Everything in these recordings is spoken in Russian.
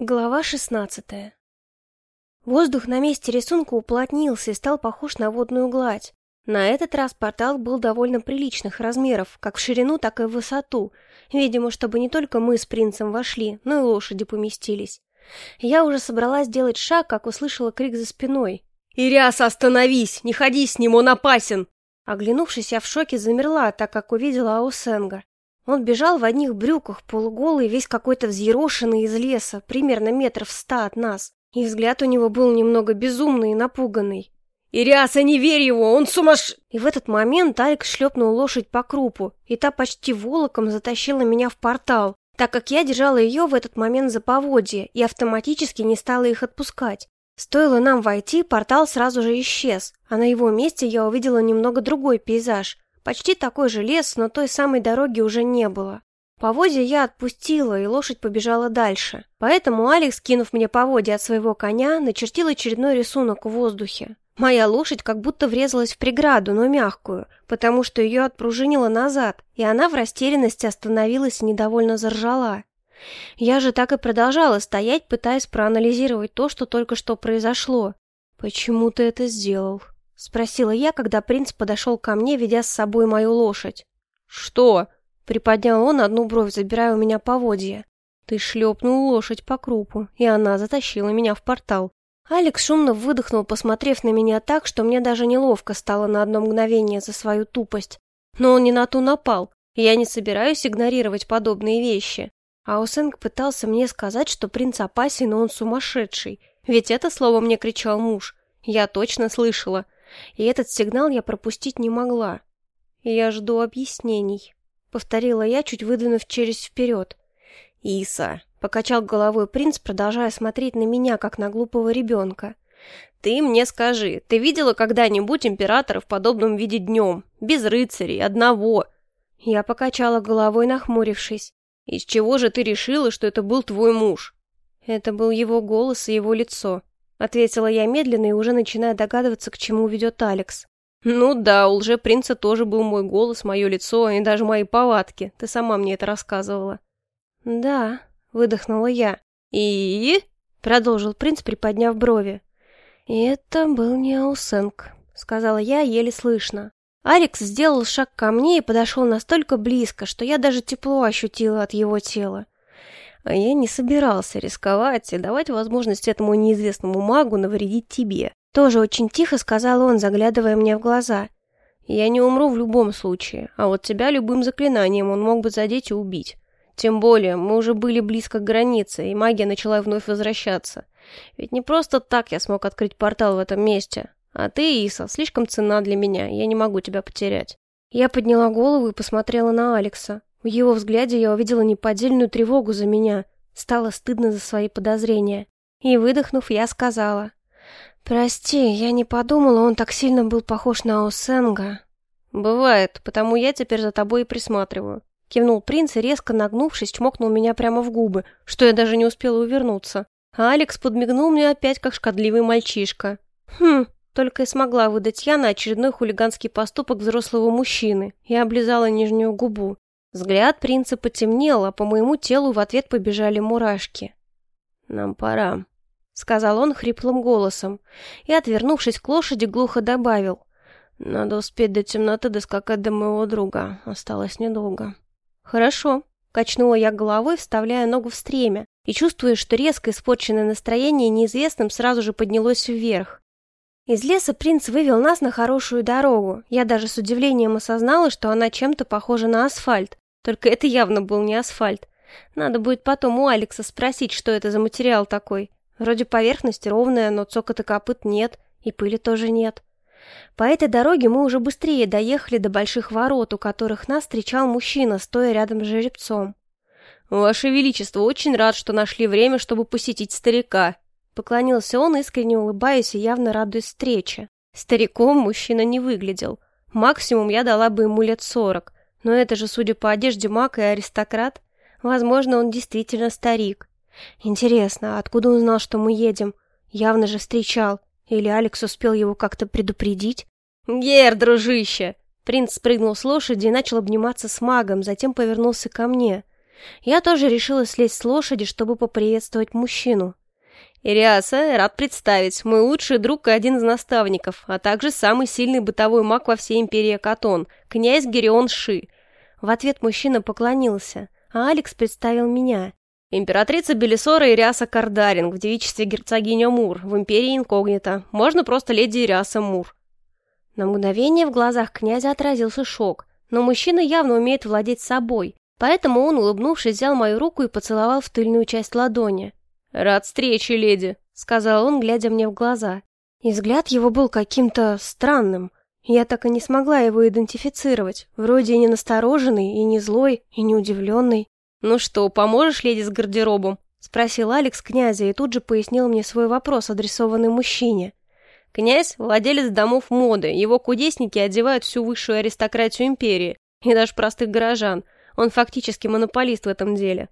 Глава 16 Воздух на месте рисунка уплотнился и стал похож на водную гладь. На этот раз портал был довольно приличных размеров, как в ширину, так и в высоту, видимо, чтобы не только мы с принцем вошли, но и лошади поместились. Я уже собралась сделать шаг, как услышала крик за спиной. «Ириас, остановись! Не ходи с ним, он опасен!» Оглянувшись, я в шоке замерла, так как увидела Аусенга. Он бежал в одних брюках, полуголый, весь какой-то взъерошенный из леса, примерно метров ста от нас. И взгляд у него был немного безумный и напуганный. «Ириаса, не верь его, он сумаш...» И в этот момент Алик шлепнул лошадь по крупу, и та почти волоком затащила меня в портал, так как я держала ее в этот момент за поводье и автоматически не стала их отпускать. Стоило нам войти, портал сразу же исчез, а на его месте я увидела немного другой пейзаж, Почти такой же лес, но той самой дороги уже не было. Поводья я отпустила, и лошадь побежала дальше. Поэтому Алекс, кинув мне поводья от своего коня, начертил очередной рисунок в воздухе. Моя лошадь как будто врезалась в преграду, но мягкую, потому что ее отпружинило назад, и она в растерянности остановилась и недовольно заржала. Я же так и продолжала стоять, пытаясь проанализировать то, что только что произошло. «Почему ты это сделал?» — спросила я, когда принц подошел ко мне, ведя с собой мою лошадь. «Что?» — приподнял он одну бровь, забирая у меня поводья. «Ты шлепнул лошадь по крупу, и она затащила меня в портал». Алекс шумно выдохнул, посмотрев на меня так, что мне даже неловко стало на одно мгновение за свою тупость. Но он не на ту напал, и я не собираюсь игнорировать подобные вещи. Аусенг пытался мне сказать, что принц опасен, но он сумасшедший. Ведь это слово мне кричал муж. Я точно слышала и этот сигнал я пропустить не могла. «Я жду объяснений», — повторила я, чуть выдвинув челюсть вперед. «Иса», — покачал головой принц, продолжая смотреть на меня, как на глупого ребенка. «Ты мне скажи, ты видела когда-нибудь императора в подобном виде днем? Без рыцарей, одного?» Я покачала головой, нахмурившись. «Из чего же ты решила, что это был твой муж?» Это был его голос и его лицо. Ответила я медленно и уже начиная догадываться, к чему ведет Алекс. «Ну да, у лже-принца тоже был мой голос, мое лицо и даже мои повадки. Ты сама мне это рассказывала». «Да», — выдохнула я. «И?» — продолжил принц, приподняв брови. «И это был не Аусенг», — сказала я еле слышно. Алекс сделал шаг ко мне и подошел настолько близко, что я даже тепло ощутила от его тела. А я не собирался рисковать и давать возможность этому неизвестному магу навредить тебе. Тоже очень тихо сказал он, заглядывая мне в глаза. Я не умру в любом случае, а вот тебя любым заклинанием он мог бы задеть и убить. Тем более, мы уже были близко к границе, и магия начала вновь возвращаться. Ведь не просто так я смог открыть портал в этом месте. А ты, Иса, слишком ценна для меня, я не могу тебя потерять. Я подняла голову и посмотрела на Алекса. В его взгляде я увидела неподдельную тревогу за меня. Стало стыдно за свои подозрения. И, выдохнув, я сказала. «Прости, я не подумала, он так сильно был похож на Аусенга». «Бывает, потому я теперь за тобой и присматриваю». Кивнул принц и, резко нагнувшись, чмокнул меня прямо в губы, что я даже не успела увернуться. А Алекс подмигнул мне опять, как шкодливый мальчишка. «Хм, только и смогла выдать я на очередной хулиганский поступок взрослого мужчины и облизала нижнюю губу. Взгляд принца потемнел, а по моему телу в ответ побежали мурашки. «Нам пора», — сказал он хриплым голосом, и, отвернувшись к лошади, глухо добавил. «Надо успеть до темноты доскакать до моего друга. Осталось недолго». «Хорошо», — качнула я головой, вставляя ногу в стремя, и чувствуя, что резко испорченное настроение неизвестным сразу же поднялось вверх. Из леса принц вывел нас на хорошую дорогу. Я даже с удивлением осознала, что она чем-то похожа на асфальт. Только это явно был не асфальт. Надо будет потом у Алекса спросить, что это за материал такой. Вроде поверхность ровная, но цокота копыт нет, и пыли тоже нет. По этой дороге мы уже быстрее доехали до больших ворот, у которых нас встречал мужчина, стоя рядом с жеребцом. «Ваше Величество, очень рад, что нашли время, чтобы посетить старика», Поклонился он, искренне улыбаясь и явно радуясь встрече. Стариком мужчина не выглядел. Максимум я дала бы ему лет сорок. Но это же, судя по одежде, маг и аристократ. Возможно, он действительно старик. Интересно, откуда он знал, что мы едем? Явно же встречал. Или Алекс успел его как-то предупредить? «Гер, дружище!» Принц спрыгнул с лошади и начал обниматься с магом, затем повернулся ко мне. Я тоже решила слезть с лошади, чтобы поприветствовать мужчину. «Ириаса, рад представить, мой лучший друг и один из наставников, а также самый сильный бытовой маг во всей империи Катон, князь Герион Ши». В ответ мужчина поклонился, а Алекс представил меня. Императрица Белисора Ириаса Кардаринг в девичестве герцогиня Мур, в империи инкогнито. Можно просто леди Ириаса Мур. На мгновение в глазах князя отразился шок, но мужчина явно умеет владеть собой, поэтому он, улыбнувшись, взял мою руку и поцеловал в тыльную часть ладони. «Рад встрече, леди», — сказал он, глядя мне в глаза. И взгляд его был каким-то странным. Я так и не смогла его идентифицировать. Вроде и не настороженный, и не злой, и не удивленный. «Ну что, поможешь леди с гардеробом?» — спросил Алекс князя и тут же пояснил мне свой вопрос, адресованный мужчине. Князь – владелец домов моды, его кудесники одевают всю высшую аристократию империи, и даже простых горожан. Он фактически монополист в этом деле.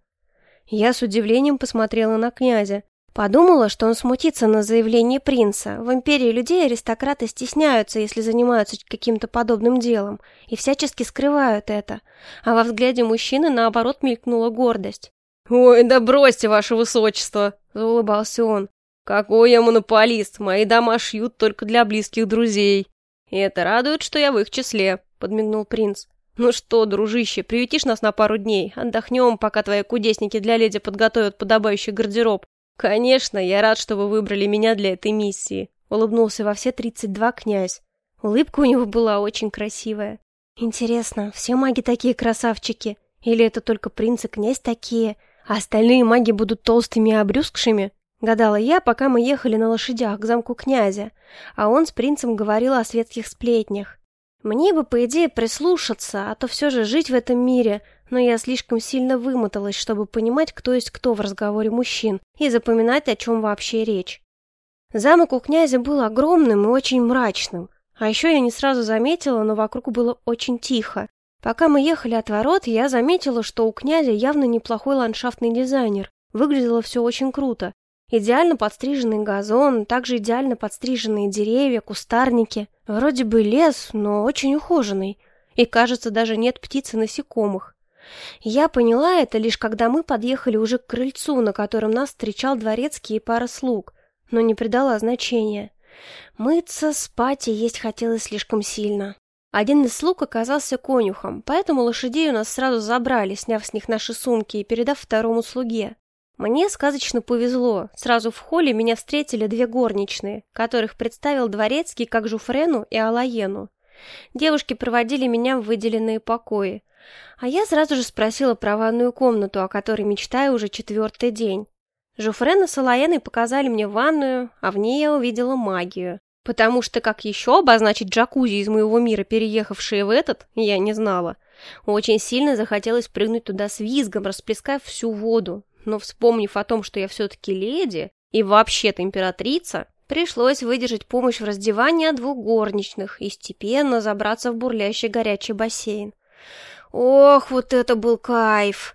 Я с удивлением посмотрела на князя. Подумала, что он смутится на заявление принца. В империи людей аристократы стесняются, если занимаются каким-то подобным делом, и всячески скрывают это. А во взгляде мужчины, наоборот, мелькнула гордость. «Ой, да бросьте, ваше высочество!» – заулыбался он. «Какой я монополист! Мои дома шьют только для близких друзей!» «И это радует, что я в их числе», — подмигнул принц. «Ну что, дружище, приютишь нас на пару дней? Отдохнем, пока твои кудесники для леди подготовят подобающий гардероб». «Конечно, я рад, что вы выбрали меня для этой миссии», — улыбнулся во все тридцать два князь. Улыбка у него была очень красивая. «Интересно, все маги такие красавчики? Или это только принц и князь такие, а остальные маги будут толстыми и обрюзгшими?» Гадала я, пока мы ехали на лошадях к замку князя, а он с принцем говорил о светских сплетнях. Мне бы, по идее, прислушаться, а то все же жить в этом мире, но я слишком сильно вымоталась, чтобы понимать, кто есть кто в разговоре мужчин, и запоминать, о чем вообще речь. Замок у князя был огромным и очень мрачным, а еще я не сразу заметила, но вокруг было очень тихо. Пока мы ехали от ворот, я заметила, что у князя явно неплохой ландшафтный дизайнер. Выглядело все очень круто. Идеально подстриженный газон, также идеально подстриженные деревья, кустарники. Вроде бы лес, но очень ухоженный. И, кажется, даже нет птиц и насекомых. Я поняла это лишь когда мы подъехали уже к крыльцу, на котором нас встречал дворецкий и пара слуг, но не придала значения. Мыться, спать и есть хотелось слишком сильно. Один из слуг оказался конюхом, поэтому лошадей у нас сразу забрали, сняв с них наши сумки и передав второму слуге. Мне сказочно повезло. Сразу в холле меня встретили две горничные, которых представил дворецкий как Жуфрену и Алаену. Девушки проводили меня в выделенные покои. А я сразу же спросила про ванную комнату, о которой мечтаю уже четвертый день. Жуфрена с Алаеной показали мне ванную, а в ней я увидела магию. Потому что как еще обозначить джакузи из моего мира, переехавшие в этот, я не знала. Очень сильно захотелось прыгнуть туда с визгом, расплескав всю воду, но вспомнив о том, что я все-таки леди и вообще-то императрица, пришлось выдержать помощь в раздевании двух горничных и степенно забраться в бурлящий горячий бассейн. Ох, вот это был кайф!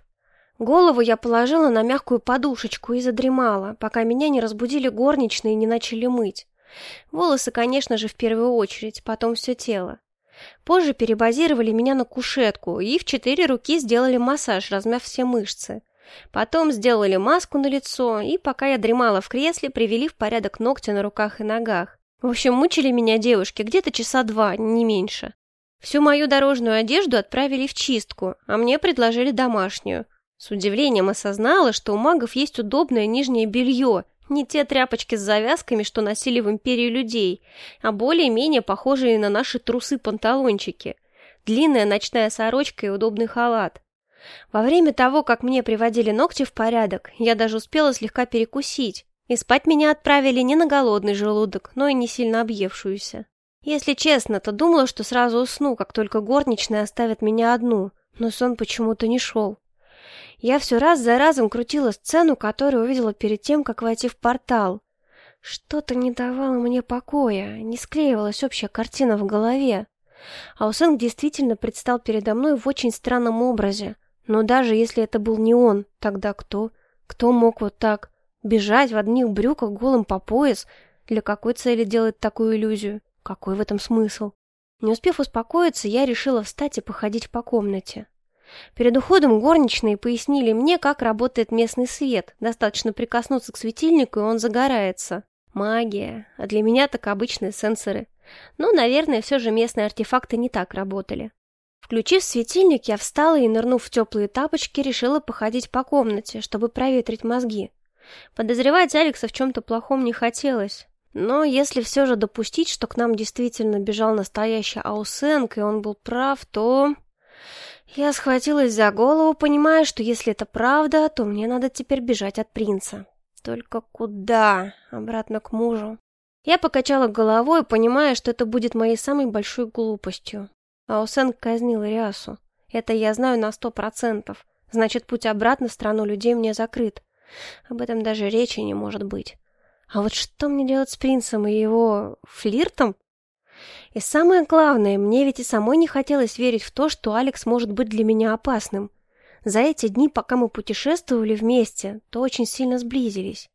Голову я положила на мягкую подушечку и задремала, пока меня не разбудили горничные и не начали мыть. Волосы, конечно же, в первую очередь, потом все тело. Позже перебазировали меня на кушетку и в четыре руки сделали массаж, размяв все мышцы. Потом сделали маску на лицо, и пока я дремала в кресле, привели в порядок ногти на руках и ногах. В общем, мучили меня девушки где-то часа два, не меньше. Всю мою дорожную одежду отправили в чистку, а мне предложили домашнюю. С удивлением осознала, что у магов есть удобное нижнее белье, не те тряпочки с завязками, что носили в империи людей, а более-менее похожие на наши трусы-панталончики. Длинная ночная сорочка и удобный халат. Во время того, как мне приводили ногти в порядок, я даже успела слегка перекусить, и спать меня отправили не на голодный желудок, но и не сильно объевшуюся. Если честно, то думала, что сразу усну, как только горничная оставит меня одну, но сон почему-то не шел. Я все раз за разом крутила сцену, которую увидела перед тем, как войти в портал. Что-то не давало мне покоя, не склеивалась общая картина в голове. Аусенг действительно предстал передо мной в очень странном образе — но даже если это был не он, тогда кто? Кто мог вот так бежать в одних брюках голым по пояс? Для какой цели делать такую иллюзию? Какой в этом смысл? Не успев успокоиться, я решила встать и походить по комнате. Перед уходом горничные пояснили мне, как работает местный свет. Достаточно прикоснуться к светильнику, и он загорается. Магия. А для меня так обычные сенсоры. Но, наверное, все же местные артефакты не так работали. Включив светильник, я встала и, нырнув в теплые тапочки, решила походить по комнате, чтобы проветрить мозги. Подозревать Алекса в чем-то плохом не хотелось. Но если все же допустить, что к нам действительно бежал настоящий Аусенк, и он был прав, то... Я схватилась за голову, понимая, что если это правда, то мне надо теперь бежать от принца. Только куда? Обратно к мужу. Я покачала головой, понимая, что это будет моей самой большой глупостью. Аусенк казнил Риасу. Это я знаю на сто процентов. Значит, путь обратно в страну людей мне закрыт. Об этом даже речи не может быть. А вот что мне делать с принцем и его... флиртом? И самое главное, мне ведь и самой не хотелось верить в то, что Алекс может быть для меня опасным. За эти дни, пока мы путешествовали вместе, то очень сильно сблизились.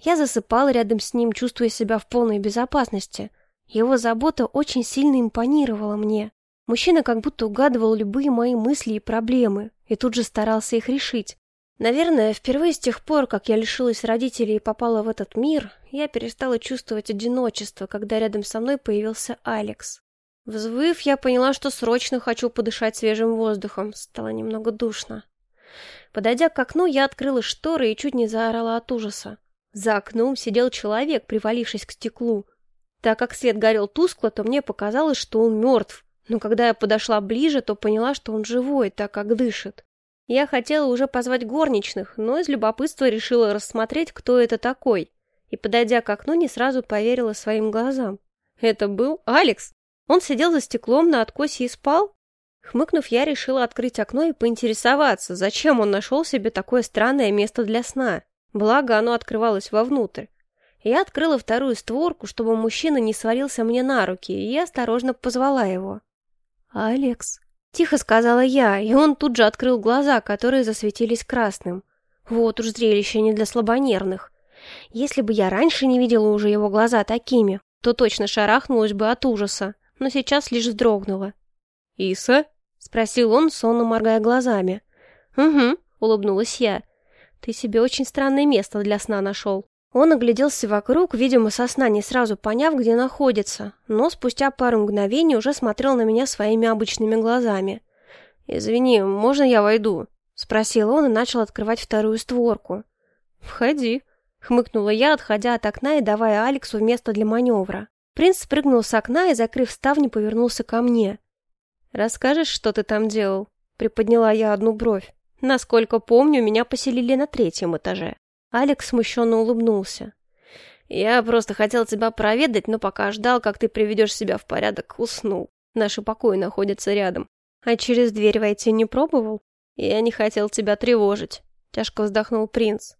Я засыпала рядом с ним, чувствуя себя в полной безопасности. Его забота очень сильно импонировала мне. Мужчина как будто угадывал любые мои мысли и проблемы, и тут же старался их решить. Наверное, впервые с тех пор, как я лишилась родителей и попала в этот мир, я перестала чувствовать одиночество, когда рядом со мной появился Алекс. Взвыв, я поняла, что срочно хочу подышать свежим воздухом. Стало немного душно. Подойдя к окну, я открыла шторы и чуть не заорала от ужаса. За окном сидел человек, привалившись к стеклу. Так как свет горел тускло, то мне показалось, что он мертв. Но когда я подошла ближе, то поняла, что он живой, так как дышит. Я хотела уже позвать горничных, но из любопытства решила рассмотреть, кто это такой. И, подойдя к окну, не сразу поверила своим глазам. Это был Алекс. Он сидел за стеклом на откосе и спал. Хмыкнув, я решила открыть окно и поинтересоваться, зачем он нашел себе такое странное место для сна. Благо, оно открывалось вовнутрь. Я открыла вторую створку, чтобы мужчина не свалился мне на руки, и осторожно позвала его. «Алекс», Тихо сказала я, и он тут же открыл глаза, которые засветились красным. Вот уж зрелище не для слабонервных. Если бы я раньше не видела уже его глаза такими, то точно шарахнулась бы от ужаса, но сейчас лишь вздрогнула. «Иса?» — спросил он, сонно моргая глазами. «Угу», — улыбнулась я. «Ты себе очень странное место для сна нашел». Он огляделся вокруг, видимо, со сна не сразу поняв, где находится, но спустя пару мгновений уже смотрел на меня своими обычными глазами. «Извини, можно я войду?» — спросил он и начал открывать вторую створку. «Входи», — хмыкнула я, отходя от окна и давая Алексу место для маневра. Принц спрыгнул с окна и, закрыв ставни, повернулся ко мне. «Расскажешь, что ты там делал?» — приподняла я одну бровь. «Насколько помню, меня поселили на третьем этаже». Алекс смущенно улыбнулся. «Я просто хотел тебя проведать, но пока ждал, как ты приведешь себя в порядок, уснул. Наши покои находятся рядом. А через дверь войти не пробовал?» «Я не хотел тебя тревожить», — тяжко вздохнул принц.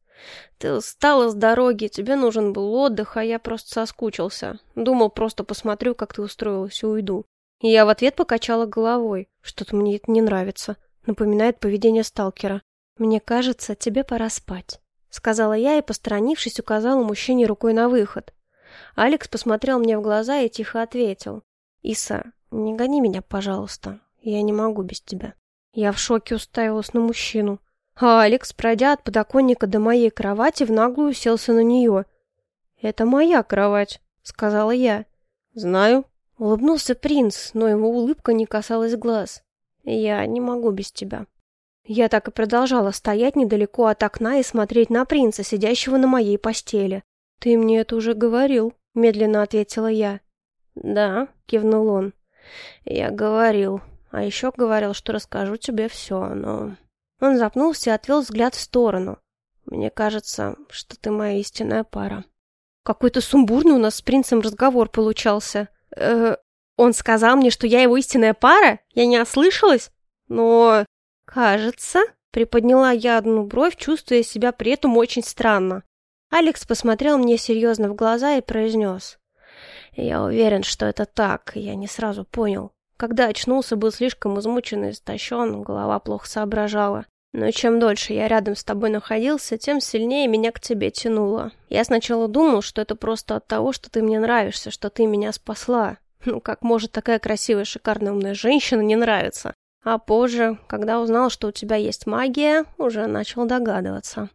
«Ты устала с дороги, тебе нужен был отдых, а я просто соскучился. Думал, просто посмотрю, как ты устроилась и уйду». Я в ответ покачала головой. Что-то мне это не нравится. Напоминает поведение сталкера. «Мне кажется, тебе пора спать» сказала я и, посторонившись, указала мужчине рукой на выход. Алекс посмотрел мне в глаза и тихо ответил. «Иса, не гони меня, пожалуйста. Я не могу без тебя». Я в шоке уставилась на мужчину. А Алекс, пройдя от подоконника до моей кровати, в наглую уселся на нее. «Это моя кровать», — сказала я. «Знаю», — улыбнулся принц, но его улыбка не касалась глаз. «Я не могу без тебя». Я так и продолжала стоять недалеко от окна и смотреть на принца, сидящего на моей постели. «Ты мне это уже говорил», — медленно ответила я. «Да», — кивнул он. «Я говорил. А еще говорил, что расскажу тебе все, но...» Он запнулся и отвел взгляд в сторону. «Мне кажется, что ты моя истинная пара». Какой-то сумбурный у нас с принцем разговор получался. Э, он сказал мне, что я его истинная пара? Я не ослышалась? Но... «Кажется», — приподняла я одну бровь, чувствуя себя при этом очень странно. Алекс посмотрел мне серьезно в глаза и произнес. «Я уверен, что это так, я не сразу понял. Когда очнулся, был слишком измучен и истощен, голова плохо соображала. Но чем дольше я рядом с тобой находился, тем сильнее меня к тебе тянуло. Я сначала думал, что это просто от того, что ты мне нравишься, что ты меня спасла. Ну, как может такая красивая, шикарная, умная женщина не нравиться? А позже, когда узнал, что у тебя есть магия, уже начал догадываться.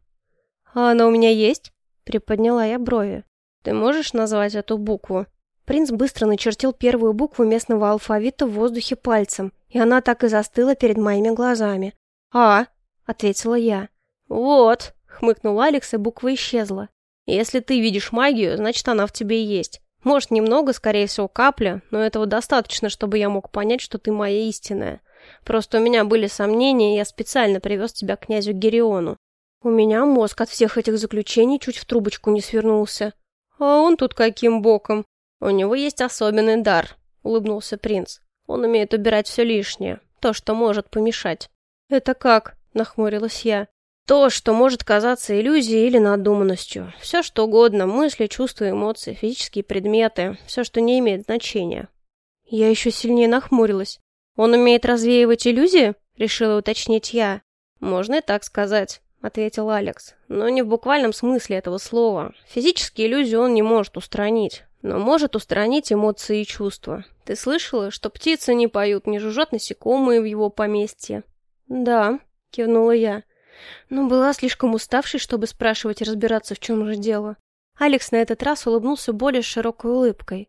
«А она у меня есть?» — приподняла я брови. «Ты можешь назвать эту букву?» Принц быстро начертил первую букву местного алфавита в воздухе пальцем, и она так и застыла перед моими глазами. «А», — ответила я. «Вот», — хмыкнул Алекс, и буква исчезла. «Если ты видишь магию, значит, она в тебе есть. Может, немного, скорее всего, капля, но этого достаточно, чтобы я мог понять, что ты моя истинная. Просто у меня были сомнения, и я специально привез тебя к князю Гериону. У меня мозг от всех этих заключений чуть в трубочку не свернулся. А он тут каким боком? У него есть особенный дар, улыбнулся принц. Он умеет убирать все лишнее, то, что может помешать. Это как? Нахмурилась я. То, что может казаться иллюзией или надуманностью. Все что угодно, мысли, чувства, эмоции, физические предметы, все, что не имеет значения. Я еще сильнее нахмурилась. Он умеет развеивать иллюзии? Решила уточнить я. Можно и так сказать. — ответил Алекс. «Но не в буквальном смысле этого слова. Физические иллюзии он не может устранить, но может устранить эмоции и чувства. Ты слышала, что птицы не поют, не жужжат насекомые в его поместье?» «Да», — кивнула я. Но была слишком уставшей, чтобы спрашивать и разбираться, в чем же дело. Алекс на этот раз улыбнулся более широкой улыбкой.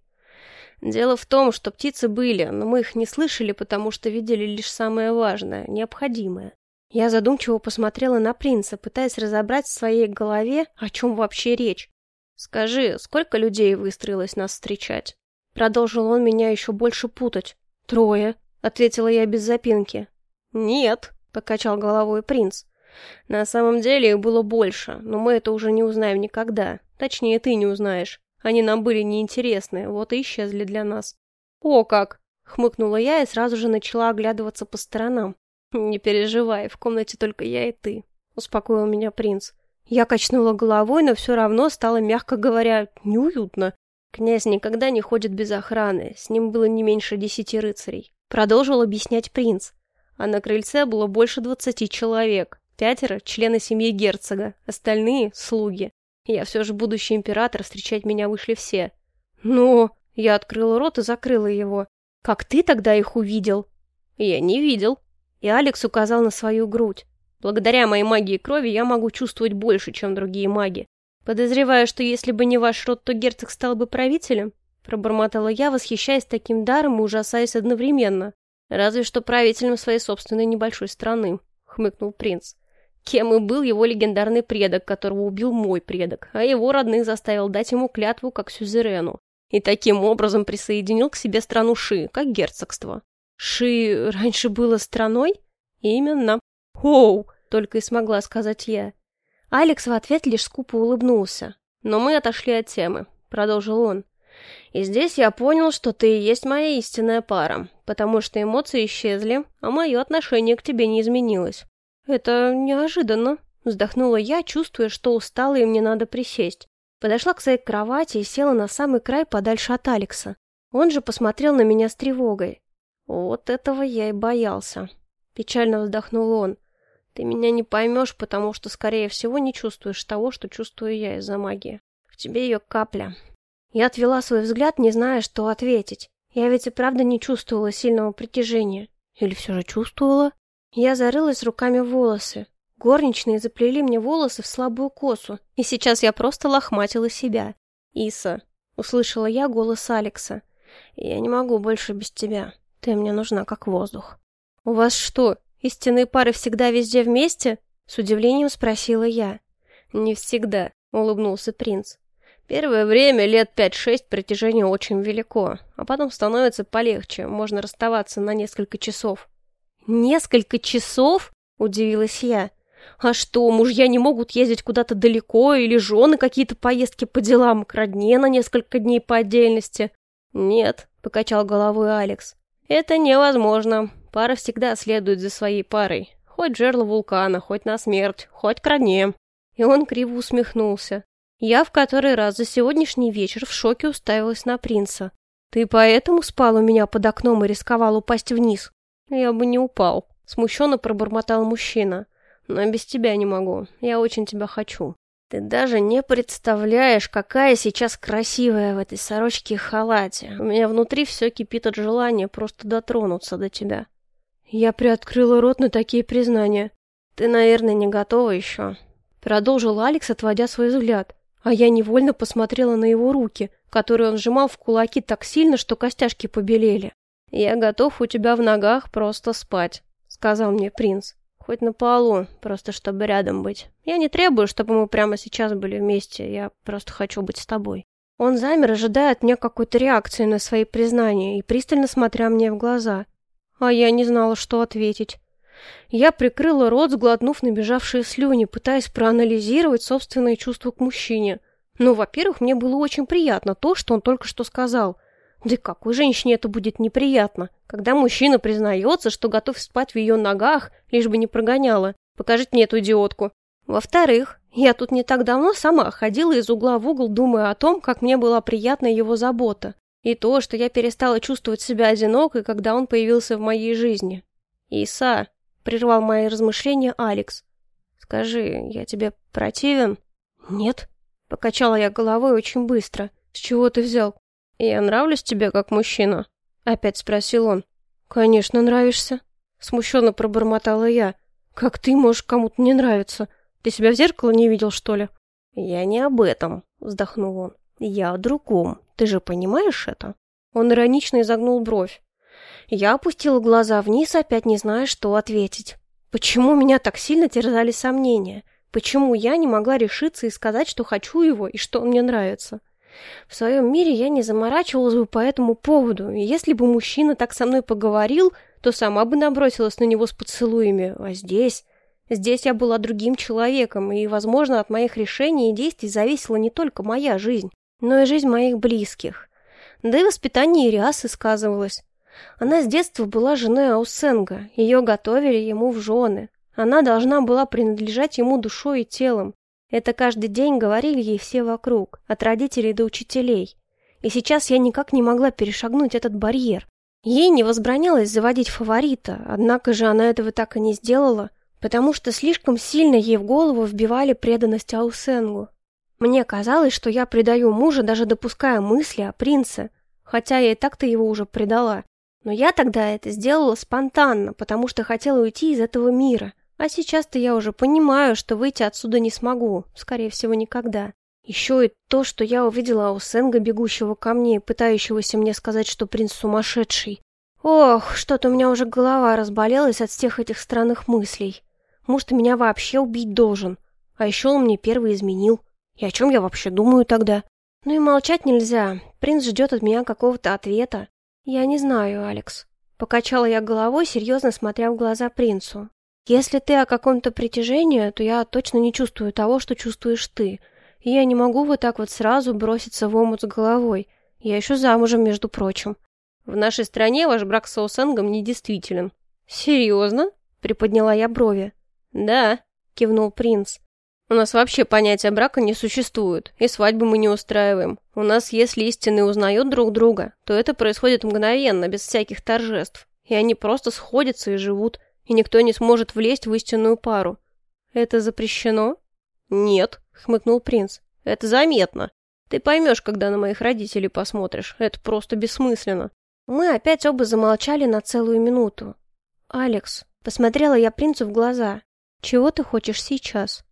«Дело в том, что птицы были, но мы их не слышали, потому что видели лишь самое важное, необходимое. Я задумчиво посмотрела на принца, пытаясь разобрать в своей голове, о чем вообще речь. «Скажи, сколько людей выстроилось нас встречать?» Продолжил он меня еще больше путать. «Трое», — ответила я без запинки. «Нет», — покачал головой принц. «На самом деле их было больше, но мы это уже не узнаем никогда. Точнее, ты не узнаешь. Они нам были неинтересны, вот и исчезли для нас». «О как!» — хмыкнула я и сразу же начала оглядываться по сторонам. «Не переживай, в комнате только я и ты», — успокоил меня принц. Я качнула головой, но все равно стало, мягко говоря, неуютно. Князь никогда не ходит без охраны, с ним было не меньше десяти рыцарей. Продолжил объяснять принц. А на крыльце было больше двадцати человек. Пятеро — члены семьи герцога, остальные — слуги. Я все же будущий император, встречать меня вышли все. Но... Я открыла рот и закрыла его. Как ты тогда их увидел? Я не видел, и Алекс указал на свою грудь. Благодаря моей магии крови я могу чувствовать больше, чем другие маги. Подозреваю, что если бы не ваш род, то герцог стал бы правителем, пробормотала я, восхищаясь таким даром и ужасаясь одновременно. Разве что правителем своей собственной небольшой страны, хмыкнул принц. Кем и был его легендарный предок, которого убил мой предок, а его родных заставил дать ему клятву как сюзерену. И таким образом присоединил к себе страну Ши, как герцогство. Ши раньше было страной? Именно. Оу, только и смогла сказать я. Алекс в ответ лишь скупо улыбнулся. Но мы отошли от темы, продолжил он. И здесь я понял, что ты и есть моя истинная пара, потому что эмоции исчезли, а мое отношение к тебе не изменилось. Это неожиданно, вздохнула я, чувствуя, что устала и мне надо присесть. Подошла к своей кровати и села на самый край подальше от Алекса. Он же посмотрел на меня с тревогой. Вот этого я и боялся. Печально вздохнул он. Ты меня не поймешь, потому что, скорее всего, не чувствуешь того, что чувствую я из-за магии. В тебе ее капля. Я отвела свой взгляд, не зная, что ответить. Я ведь и правда не чувствовала сильного притяжения. Или все же чувствовала? Я зарылась руками в волосы. Горничные заплели мне волосы в слабую косу, и сейчас я просто лохматила себя. «Иса», — услышала я голос Алекса, — «я не могу больше без тебя». Ты мне нужна как воздух. У вас что, истинные пары всегда везде вместе? С удивлением спросила я. Не всегда, улыбнулся принц. Первое время, лет пять-шесть, притяжение очень велико, а потом становится полегче, можно расставаться на несколько часов. Несколько часов? Удивилась я. А что, мужья не могут ездить куда-то далеко или жены какие-то поездки по делам к родне на несколько дней по отдельности? Нет, покачал головой Алекс. Это невозможно. Пара всегда следует за своей парой. Хоть жерло вулкана, хоть на смерть, хоть к родне. И он криво усмехнулся. Я в который раз за сегодняшний вечер в шоке уставилась на принца. «Ты поэтому спал у меня под окном и рисковал упасть вниз?» «Я бы не упал», — смущенно пробормотал мужчина. «Но без тебя не могу. Я очень тебя хочу». Ты даже не представляешь, какая сейчас красивая в этой сорочке и халате. У меня внутри все кипит от желания просто дотронуться до тебя. Я приоткрыла рот на такие признания. «Ты, наверное, не готова еще», — продолжил Алекс, отводя свой взгляд. А я невольно посмотрела на его руки, которые он сжимал в кулаки так сильно, что костяшки побелели. «Я готов у тебя в ногах просто спать», — сказал мне принц. «Хоть на полу, просто чтобы рядом быть. Я не требую, чтобы мы прямо сейчас были вместе, я просто хочу быть с тобой». Он замер, ожидая от меня какой-то реакции на свои признания и пристально смотря мне в глаза. А я не знала, что ответить. Я прикрыла рот, сглотнув набежавшие слюни, пытаясь проанализировать собственные чувства к мужчине. Ну, во-первых, мне было очень приятно то, что он только что сказал. Да какой женщине это будет неприятно, когда мужчина признается, что готов спать в ее ногах, лишь бы не прогоняла. Покажите мне эту идиотку. Во-вторых, я тут не так давно сама ходила из угла в угол, думая о том, как мне была приятна его забота. И то, что я перестала чувствовать себя одинокой, когда он появился в моей жизни. «Иса», — прервал мои размышления Алекс, — «скажи, я тебе противен?» «Нет», — покачала я головой очень быстро. «С чего ты взял?» «Я нравлюсь тебе как мужчина?» — опять спросил он. «Конечно, нравишься», — смущенно пробормотала я. «Как ты можешь кому-то не нравиться?» Ты себя в зеркало не видел, что ли?» «Я не об этом», — вздохнул он. «Я о другом. Ты же понимаешь это?» Он иронично изогнул бровь. Я опустила глаза вниз, опять не зная, что ответить. Почему меня так сильно терзали сомнения? Почему я не могла решиться и сказать, что хочу его и что он мне нравится? В своем мире я не заморачивалась бы по этому поводу, и если бы мужчина так со мной поговорил, то сама бы набросилась на него с поцелуями, а здесь... Здесь я была другим человеком, и, возможно, от моих решений и действий зависела не только моя жизнь, но и жизнь моих близких. Да и воспитание Ириасы сказывалось. Она с детства была женой Аусенга, ее готовили ему в жены. Она должна была принадлежать ему душой и телом. Это каждый день говорили ей все вокруг, от родителей до учителей. И сейчас я никак не могла перешагнуть этот барьер. Ей не возбранялось заводить фаворита, однако же она этого так и не сделала – потому что слишком сильно ей в голову вбивали преданность Аусенгу. Мне казалось, что я предаю мужа, даже допуская мысли о принце, хотя я и так-то его уже предала. Но я тогда это сделала спонтанно, потому что хотела уйти из этого мира. А сейчас-то я уже понимаю, что выйти отсюда не смогу, скорее всего, никогда. Еще и то, что я увидела Аусенга, бегущего ко мне и пытающегося мне сказать, что принц сумасшедший. Ох, что-то у меня уже голова разболелась от всех этих странных мыслей. Может, меня вообще убить должен. А еще он мне первый изменил. И о чем я вообще думаю тогда? Ну и молчать нельзя. Принц ждет от меня какого-то ответа. Я не знаю, Алекс. Покачала я головой, серьезно смотря в глаза принцу. Если ты о каком-то притяжении, то я точно не чувствую того, что чувствуешь ты. И я не могу вот так вот сразу броситься в омут с головой. Я еще замужем, между прочим. В нашей стране ваш брак с Саусенгом недействителен. Серьезно? Приподняла я брови. «Да», — кивнул принц. «У нас вообще понятия брака не существует, и свадьбы мы не устраиваем. У нас, если истинные узнают друг друга, то это происходит мгновенно, без всяких торжеств. И они просто сходятся и живут, и никто не сможет влезть в истинную пару. Это запрещено?» «Нет», — хмыкнул принц. «Это заметно. Ты поймешь, когда на моих родителей посмотришь. Это просто бессмысленно». Мы опять оба замолчали на целую минуту. «Алекс», — посмотрела я принцу в глаза, «Чего ты хочешь сейчас?»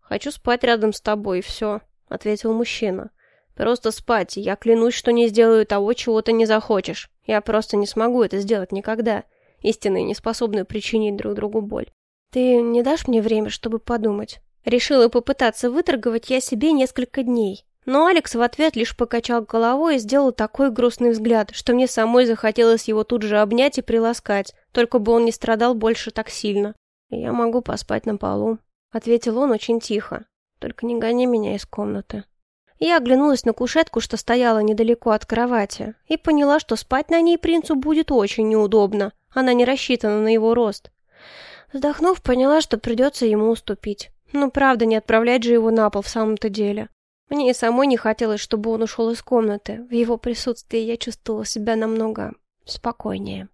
«Хочу спать рядом с тобой, и все», — ответил мужчина. «Просто спать, я клянусь, что не сделаю того, чего ты не захочешь. Я просто не смогу это сделать никогда. Истинные не способны причинить друг другу боль». «Ты не дашь мне время, чтобы подумать?» Решила попытаться выторговать я себе несколько дней. Но Алекс в ответ лишь покачал головой и сделал такой грустный взгляд, что мне самой захотелось его тут же обнять и приласкать, только бы он не страдал больше так сильно. «Я могу поспать на полу», — ответил он очень тихо. «Только не гони меня из комнаты». Я оглянулась на кушетку, что стояла недалеко от кровати, и поняла, что спать на ней принцу будет очень неудобно. Она не рассчитана на его рост. Вздохнув, поняла, что придется ему уступить. Ну, правда, не отправлять же его на пол в самом-то деле. Мне и самой не хотелось, чтобы он ушел из комнаты. В его присутствии я чувствовала себя намного спокойнее.